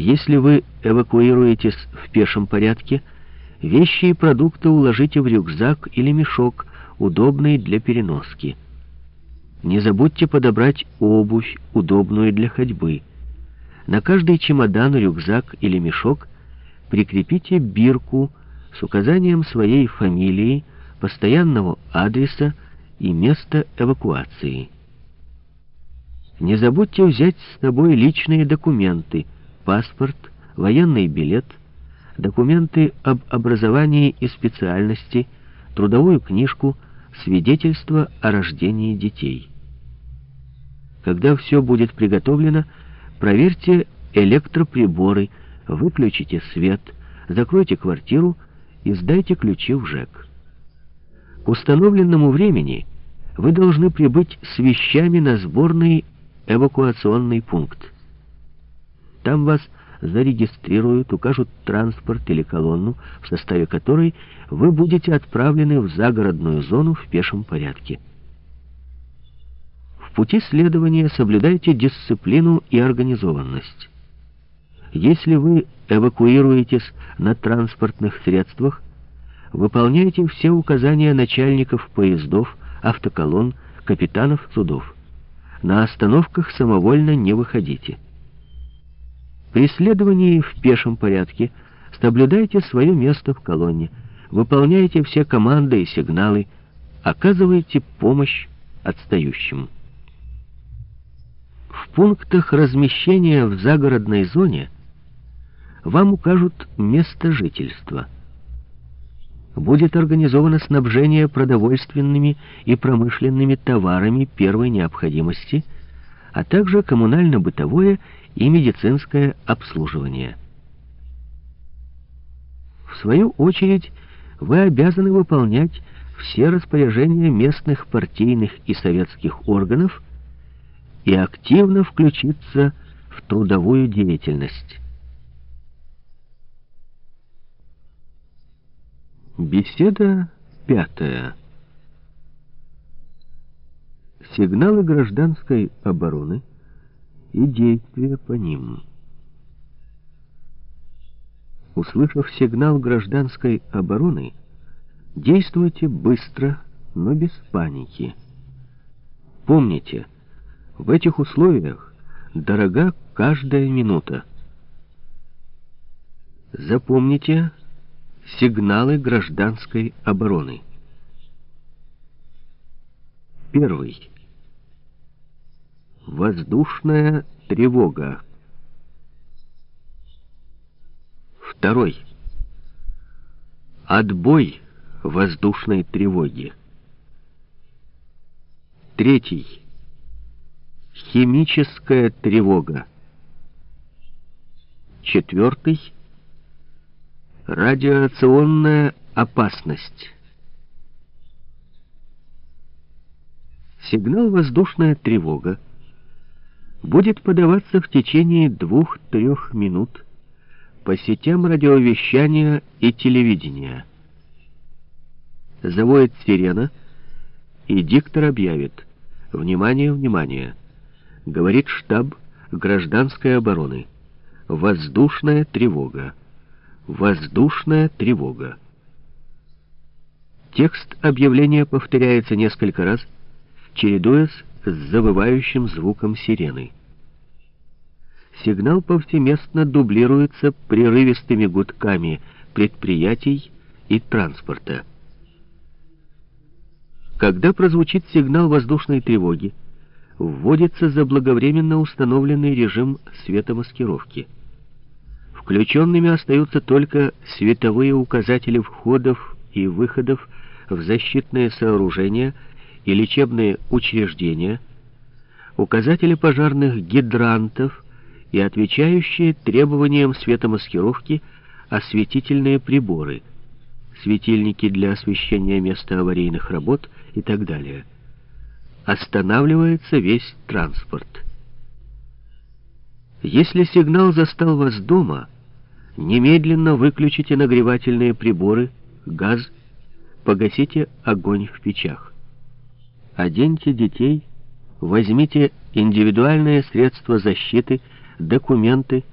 Если вы эвакуируетесь в пешем порядке, вещи и продукты уложите в рюкзак или мешок, удобный для переноски. Не забудьте подобрать обувь, удобную для ходьбы. На каждый чемодан, рюкзак или мешок прикрепите бирку с указанием своей фамилии, постоянного адреса и места эвакуации. Не забудьте взять с собой личные документы, паспорт, военный билет, документы об образовании и специальности, трудовую книжку, свидетельство о рождении детей. Когда все будет приготовлено, проверьте электроприборы, выключите свет, закройте квартиру и сдайте ключи в ЖЭК. К установленному времени вы должны прибыть с вещами на сборный эвакуационный пункт. Там вас зарегистрируют, укажут транспорт или колонну, в составе которой вы будете отправлены в загородную зону в пешем порядке. В пути следования соблюдайте дисциплину и организованность. Если вы эвакуируетесь на транспортных средствах, выполняйте все указания начальников поездов, автоколонн, капитанов судов. На остановках самовольно не выходите. При следовании в пешем порядке соблюдайте свое место в колонне, выполняйте все команды и сигналы, оказывайте помощь отстающим. В пунктах размещения в загородной зоне вам укажут место жительства. Будет организовано снабжение продовольственными и промышленными товарами первой необходимости, а также коммунально-бытовое и медицинское обслуживание. В свою очередь, вы обязаны выполнять все распоряжения местных партийных и советских органов и активно включиться в трудовую деятельность. Беседа пятая. Сигналы гражданской обороны и действия по ним. Услышав сигнал гражданской обороны, действуйте быстро, но без паники. Помните, в этих условиях дорога каждая минута. Запомните сигналы гражданской обороны. Первый. Воздушная тревога. Второй. Отбой воздушной тревоги. Третий. Химическая тревога. Четвертый. Радиационная опасность. Сигнал «Воздушная тревога» будет подаваться в течение двух-трех минут по сетям радиовещания и телевидения. Завоет сирена, и диктор объявит «Внимание, внимание!» Говорит штаб гражданской обороны. Воздушная тревога. Воздушная тревога. Текст объявления повторяется несколько раз, чередуясь с завывающим звуком сирены. Сигнал повсеместно дублируется прерывистыми гудками предприятий и транспорта. Когда прозвучит сигнал воздушной тревоги, вводится заблаговременно установленный режим светомаскировки. Включенными остаются только световые указатели входов и выходов в защитные сооружения и лечебные учреждения, указатели пожарных гидрантов и отвечающие требованиям светомаскировки осветительные приборы, светильники для освещения места аварийных работ и так далее. Останавливается весь транспорт. Если сигнал застал вас дома, немедленно выключите нагревательные приборы, газ, погасите огонь в печах. Оденьте детей, возьмите индивидуальные средства защиты, документы,